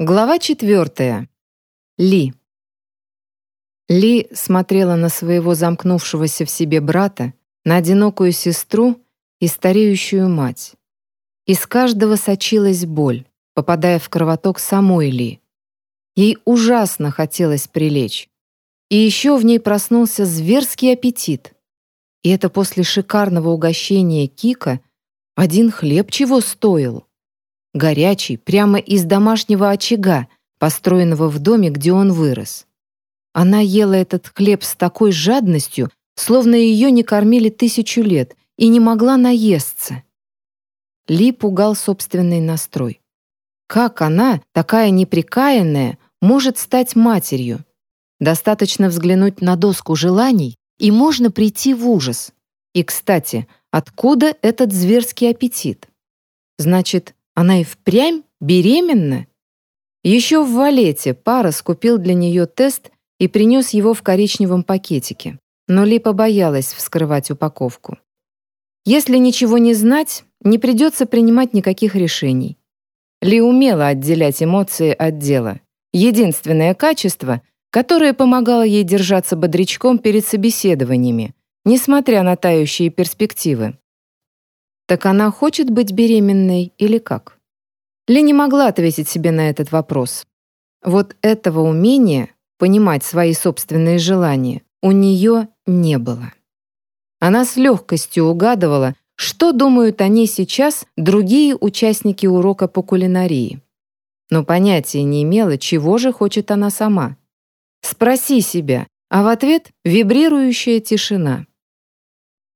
Глава четвертая. Ли. Ли смотрела на своего замкнувшегося в себе брата, на одинокую сестру и стареющую мать. Из каждого сочилась боль, попадая в кровоток самой Ли. Ей ужасно хотелось прилечь. И еще в ней проснулся зверский аппетит. И это после шикарного угощения Кика один хлеб чего стоил горячий, прямо из домашнего очага, построенного в доме, где он вырос. Она ела этот хлеб с такой жадностью, словно ее не кормили тысячу лет, и не могла наесться. Ли пугал собственный настрой. Как она, такая неприкаянная, может стать матерью? Достаточно взглянуть на доску желаний, и можно прийти в ужас. И, кстати, откуда этот зверский аппетит? Значит, она и впрямь беременна? Еще в Валете пара скупил для нее тест и принес его в коричневом пакетике, но Ли побоялась вскрывать упаковку. Если ничего не знать, не придется принимать никаких решений. Ли умела отделять эмоции от дела. Единственное качество, которое помогало ей держаться бодрячком перед собеседованиями, несмотря на тающие перспективы. Так она хочет быть беременной или как? Ли не могла ответить себе на этот вопрос. Вот этого умения понимать свои собственные желания у нее не было. Она с легкостью угадывала, что думают о ней сейчас другие участники урока по кулинарии. Но понятия не имела, чего же хочет она сама. Спроси себя, а в ответ вибрирующая тишина.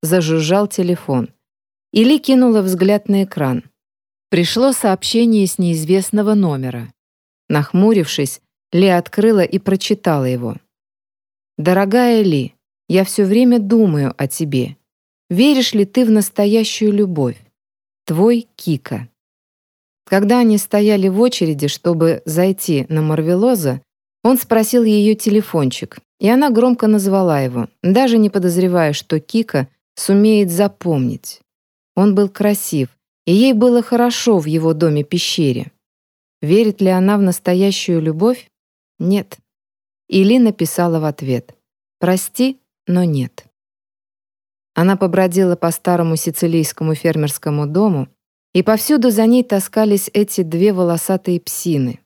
Зажужжал телефон. Или кинула взгляд на экран. Пришло сообщение с неизвестного номера. Нахмурившись, Ли открыла и прочитала его. «Дорогая Ли, я все время думаю о тебе. Веришь ли ты в настоящую любовь? Твой Кика». Когда они стояли в очереди, чтобы зайти на Марвелоза, он спросил ее телефончик, и она громко назвала его, даже не подозревая, что Кика сумеет запомнить. Он был красив, и ей было хорошо в его доме-пещере. Верит ли она в настоящую любовь? Нет. Или написала в ответ «Прости, но нет». Она побродила по старому сицилийскому фермерскому дому, и повсюду за ней таскались эти две волосатые псины.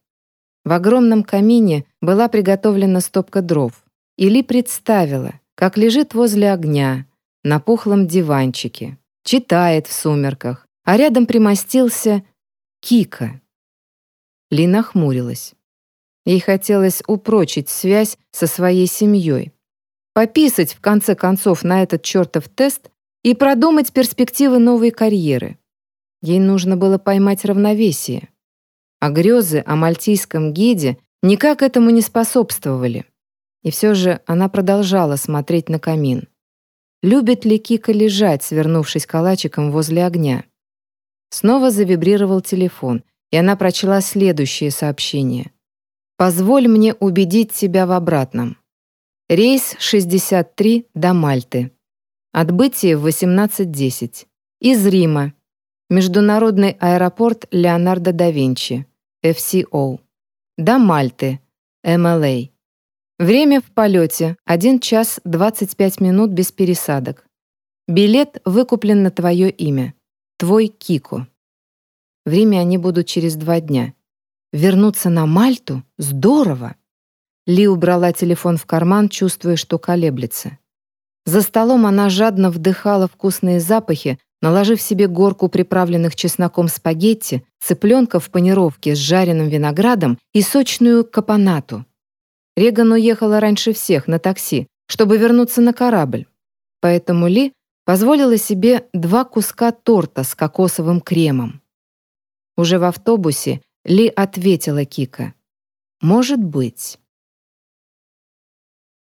В огромном камине была приготовлена стопка дров. Или представила, как лежит возле огня, на пухлом диванчике, читает в сумерках, а рядом примостился Кика. Лина хмурилась. Ей хотелось упрочить связь со своей семьей, пописать, в конце концов, на этот чертов тест и продумать перспективы новой карьеры. Ей нужно было поймать равновесие. А грезы о мальтийском гиде никак этому не способствовали. И все же она продолжала смотреть на камин. Любит ли Кика лежать, свернувшись калачиком возле огня? Снова завибрировал телефон, и она прочла следующее сообщение. «Позволь мне убедить тебя в обратном. Рейс 63 до Мальты. Отбытие в 18.10. Из Рима. Международный аэропорт Леонардо да Винчи. FCO. До Мальты. МЛА. Время в полете — 1 час 25 минут без пересадок. Билет выкуплен на твое имя. Твой Кико. Время они будут через два дня. Вернуться на Мальту? Здорово! Ли убрала телефон в карман, чувствуя, что колеблется. За столом она жадно вдыхала вкусные запахи, наложив себе горку приправленных чесноком спагетти, цыпленка в панировке с жареным виноградом и сочную капонату. Реган уехала раньше всех на такси, чтобы вернуться на корабль. Поэтому Ли позволила себе два куска торта с кокосовым кремом. Уже в автобусе Ли ответила Кика. «Может быть».